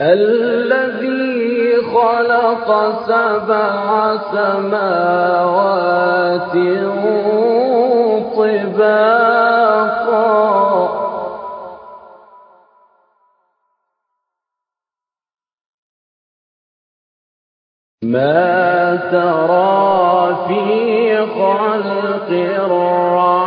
الذي خلق سبع سماوات طباقا. ما ترى في خلق الرحمن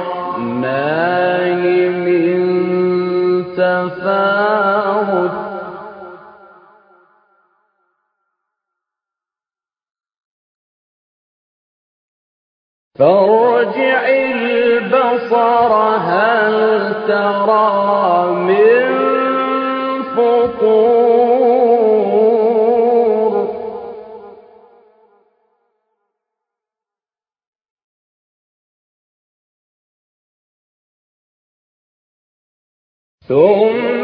فارجع البصر هل ترى من فطور؟ ثم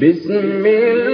بسم الله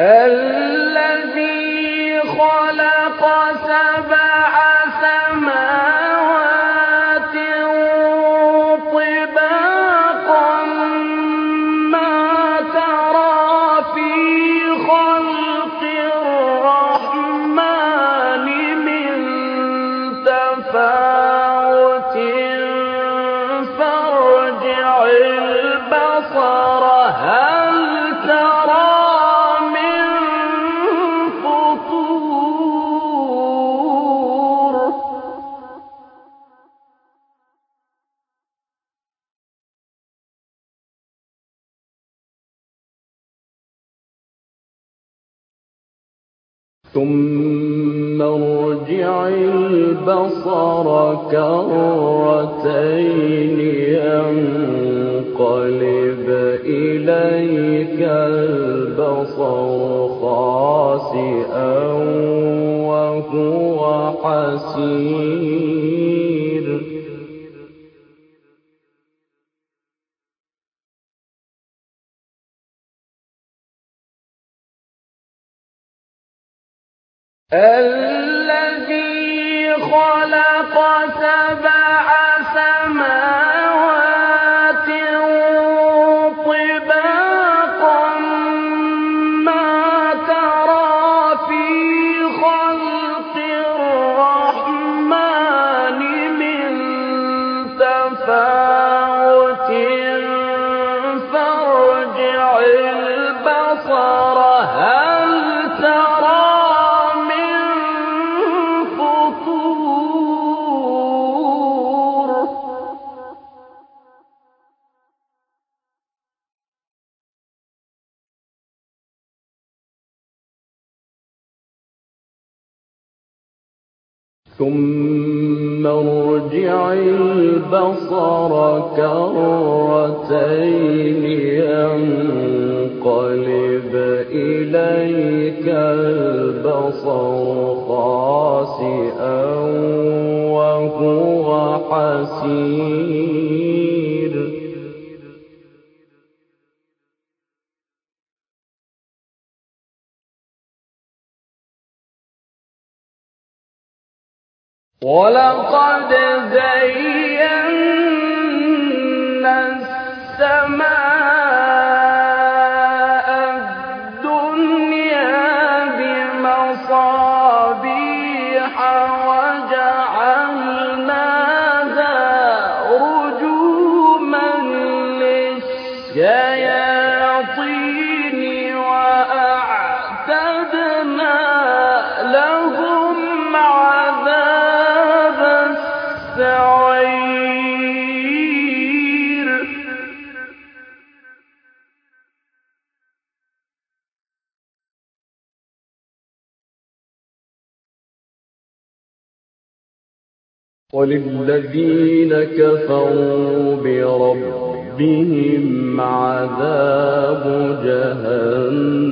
الذي ثم ارجع البصر كرتين ينقلب إليك البصر خاسئا وهو حسير الذي ثم ارجع البصر كرتين ينقلب إليك البصر خاسئا وهو حسير ولقد زينا وللذين كفروا بربهم عذاب جهنم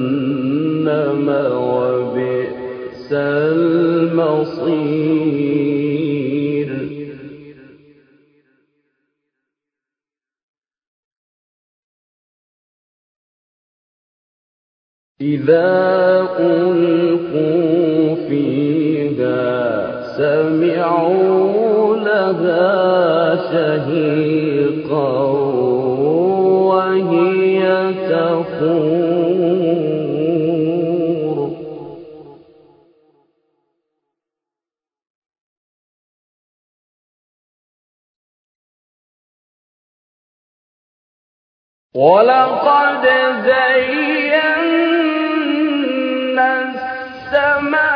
وبئس المصير. إذا ألقوا فيها سمعوا لها شهيقا وهي تفور ولقد زينا السماء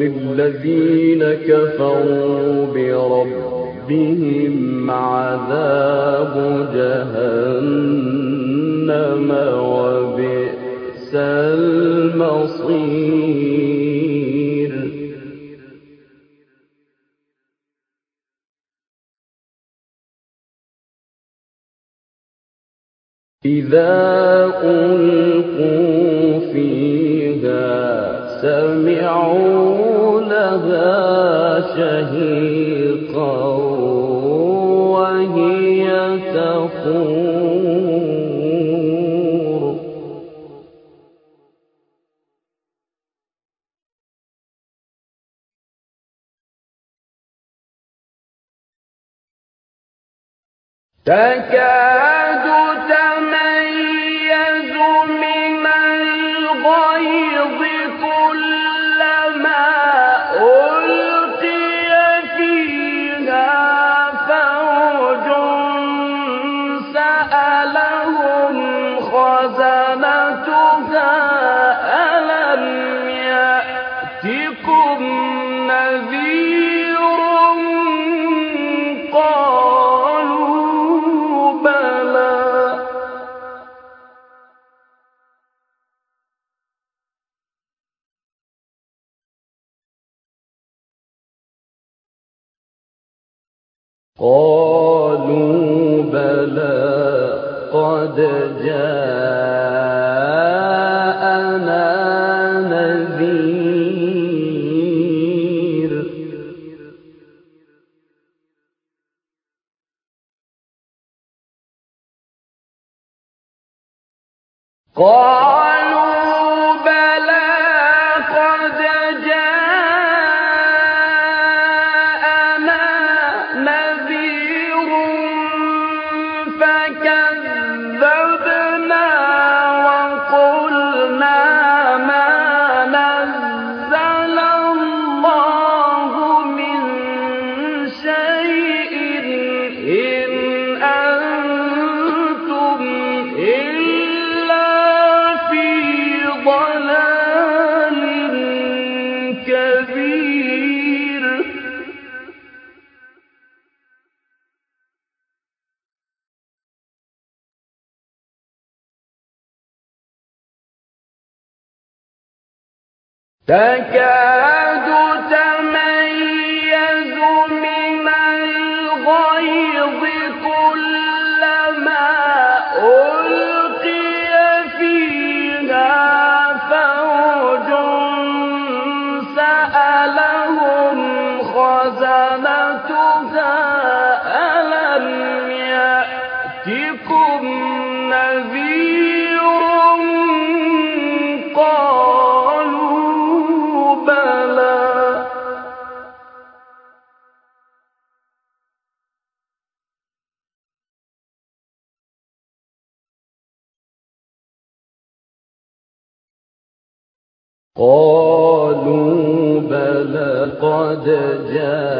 وللذين كفروا بربهم عذاب جهنم وبئس المصير. إذا ألقوا شهيقا وهي تفور تكاد 国。قالوا بل قد جاء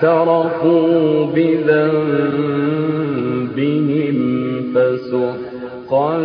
فاعترفوا بذنبهم فسحقا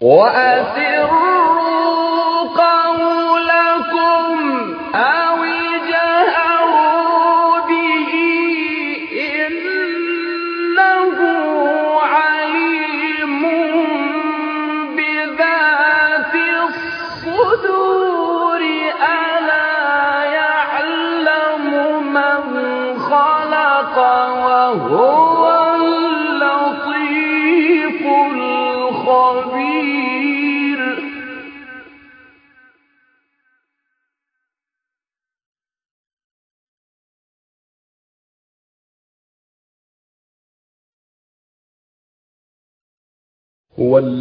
我爱。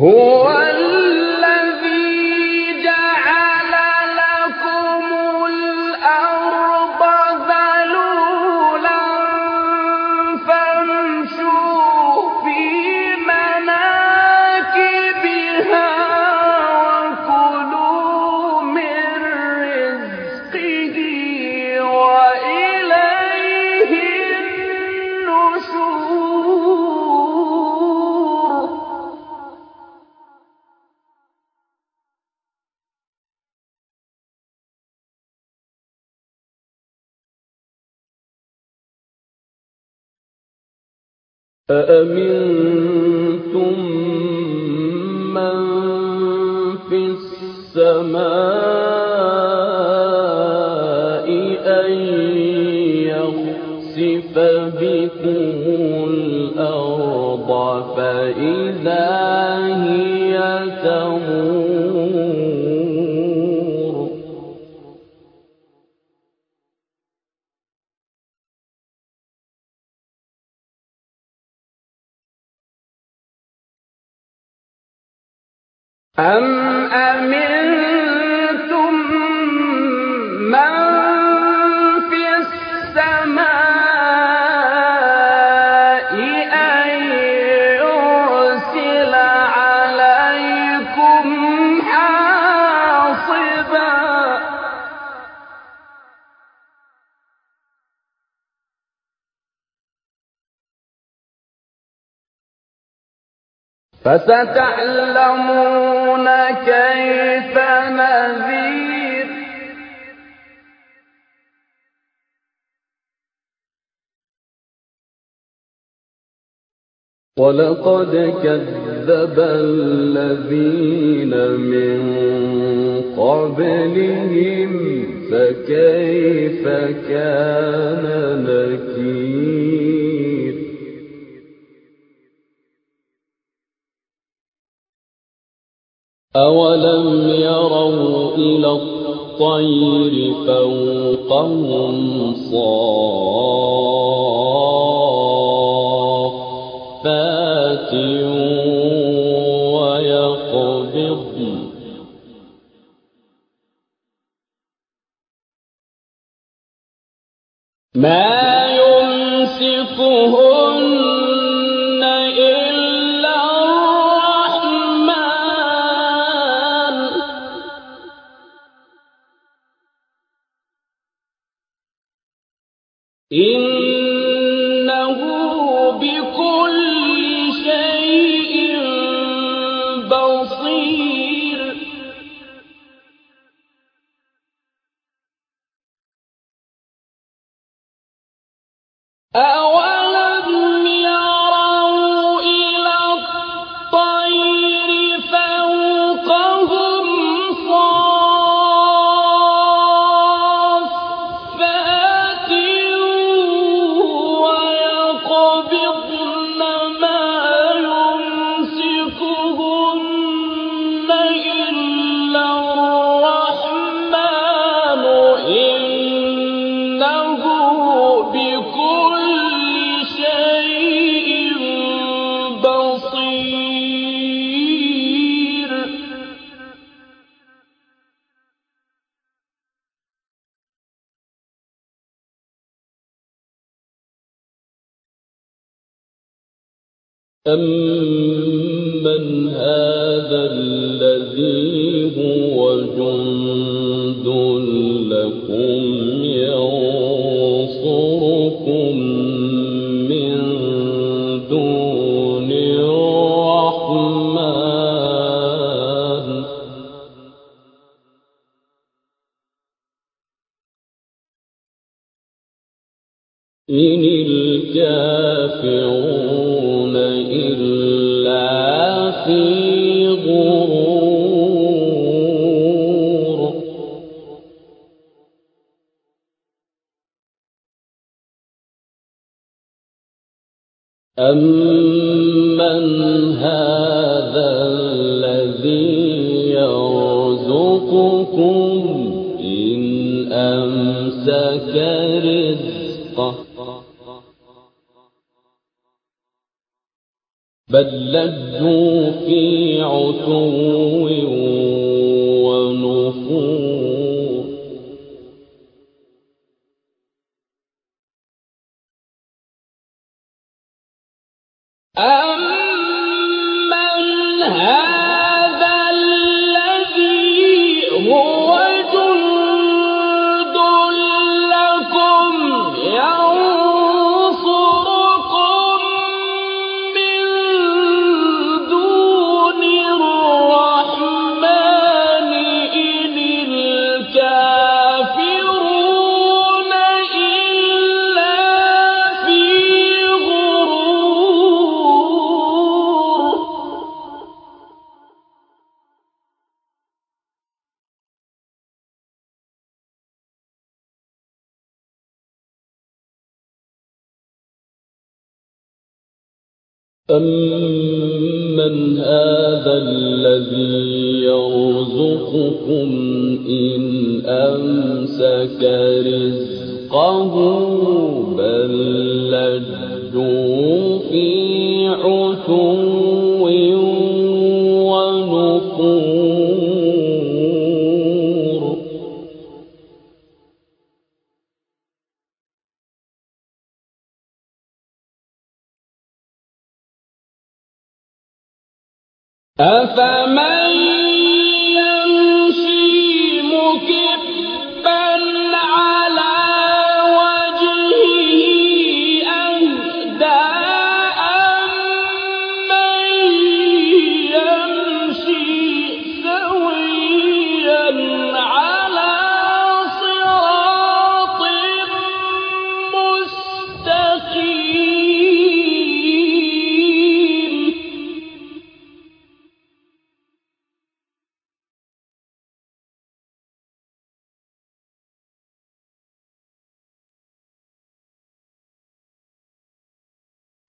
هو أأمنتم من في السماء أن يخسف بكم الأرض فإذا هي أم أمنتم من في السماء أن يرسل عليكم حاصبا فستعلمون كيف نذير؟ ولقد كذب الذين من قبلهم فكيف كان نكير؟ أولم يروا إلى الطير فوقهم صافات ويقبضن ما أَمَّنْ أَمَّنْ هَٰذَا الَّذِي يَرْزُقُكُمْ إِنْ أَمْسَكَ رِزْقَهُ ۚ بَل لَّجُّوا فِي عُتُوٍّ أَمَّنْ هَٰذَا الَّذِي يَرْزُقُكُمْ إِنْ أَمْسَكَ رِزْقَهُ ۚ بَل لَّجُّوا فِي عُتُوٍّ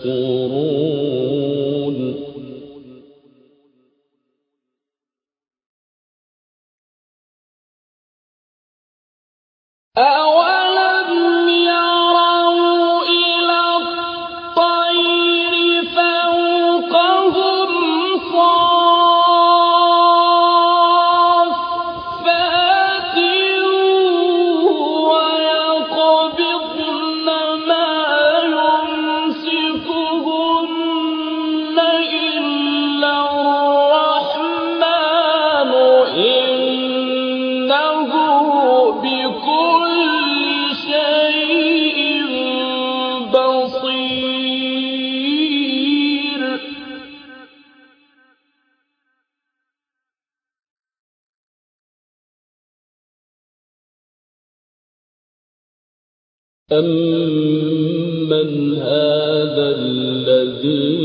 تَشْكُرُونَ أَوَلَمْ أمن هذا الذي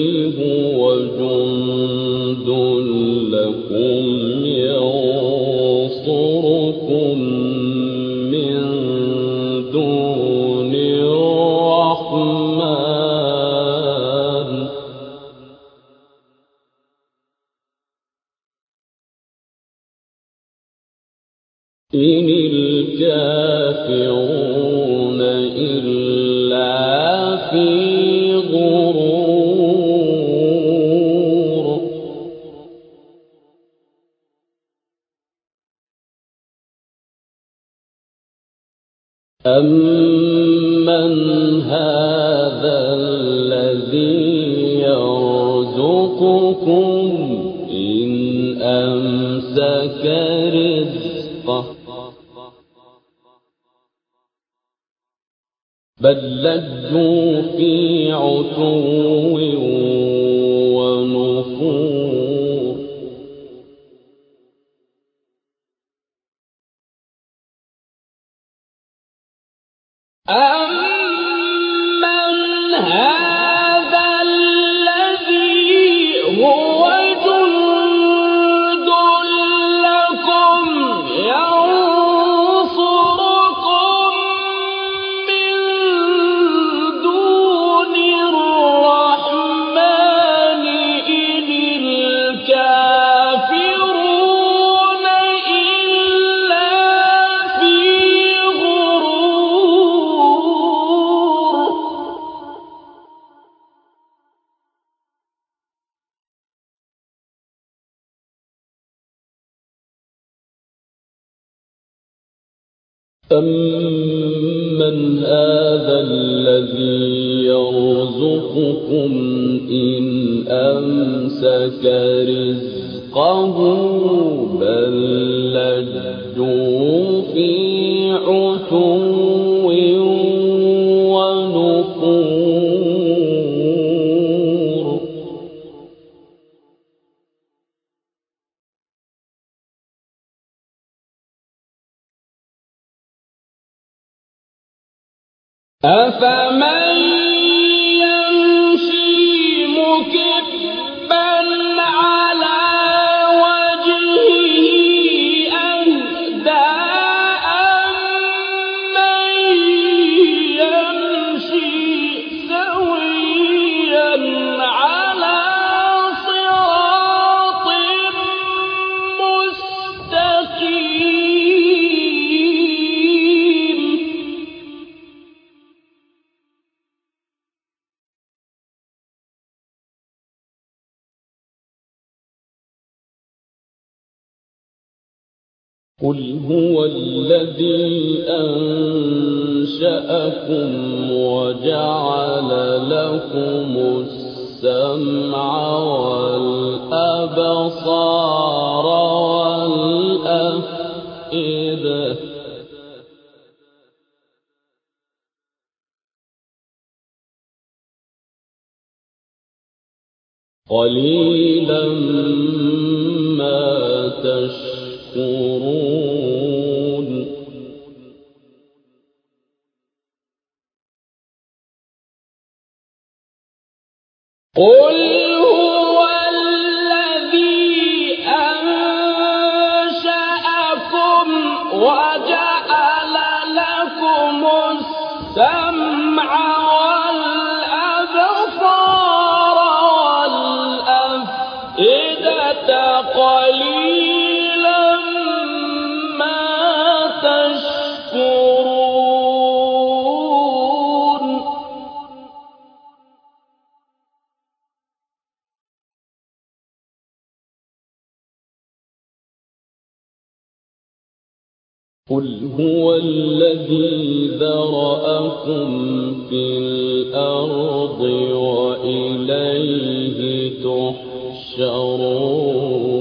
الحق. بل لجوا في عتو أمن هذا الذي يرزقكم إن أمسك رزقه بل لجوا في أفلا قل هو الذي أنشأكم وجعل لكم السمع والأبصار والأفئدة قليلا تشكرون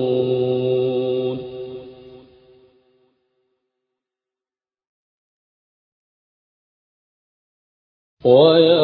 ينظرون ويا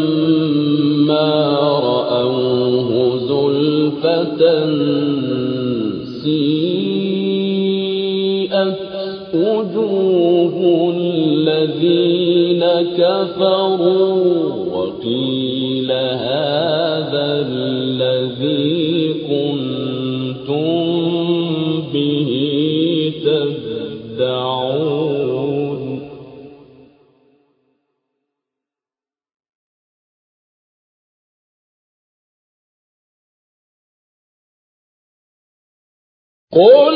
سيئت وجوه الذين كفروا وقيل هذا الذي قل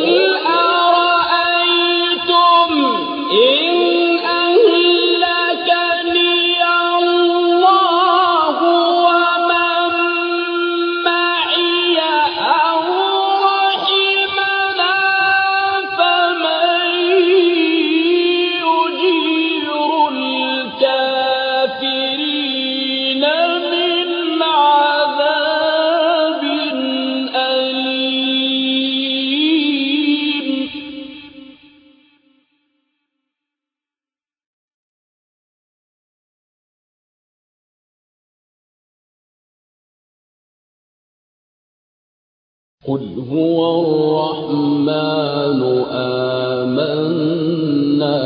هو الرحمن آمنا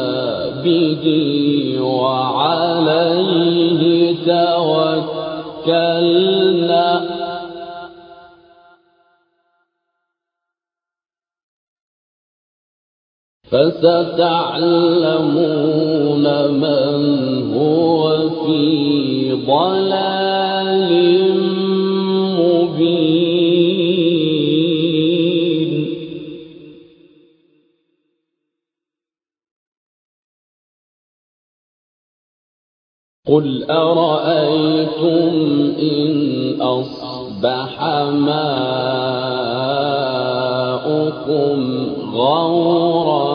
به وعليه توكلنا. فستعلمون أرأيتم إن أصبح ماؤكم غورا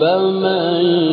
فمن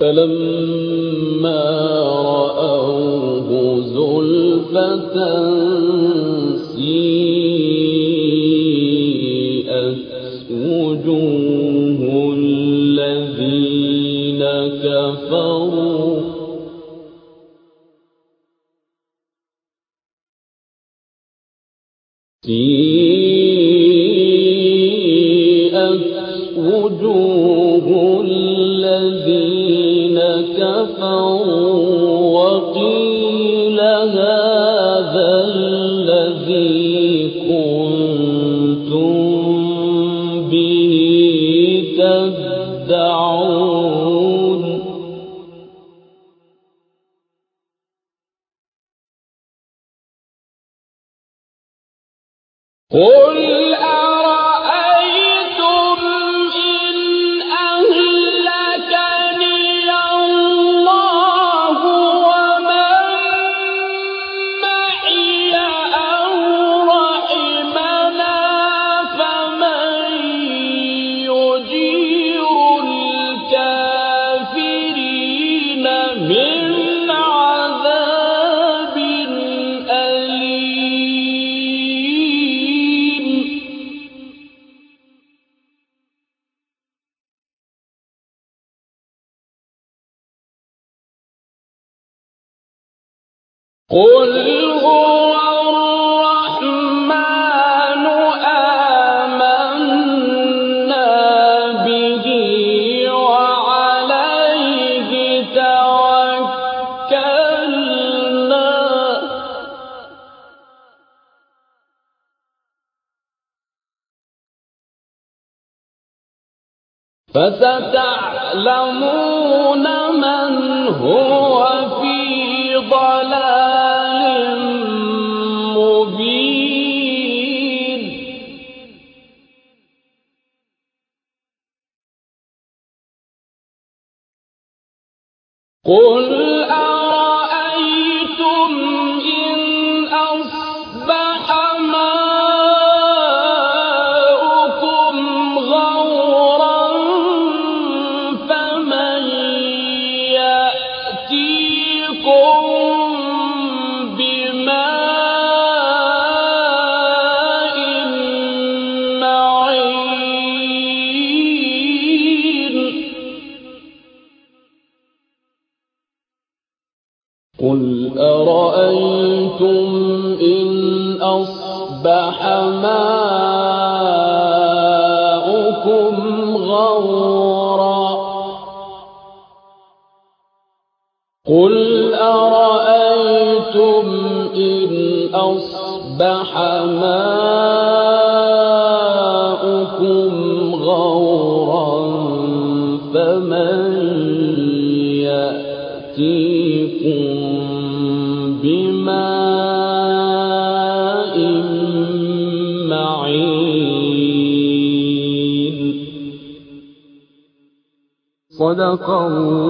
فلما رأوه زلفة فستعلمون صدق الله